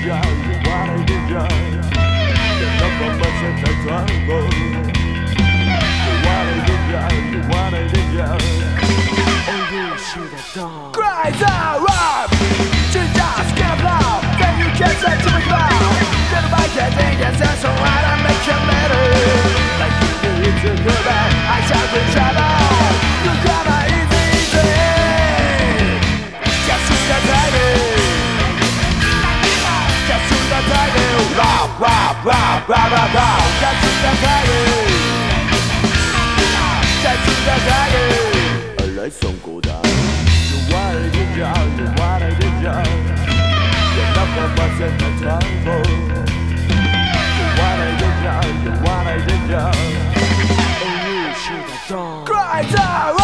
DJ, para DJ, não começa a tango. Cry down. I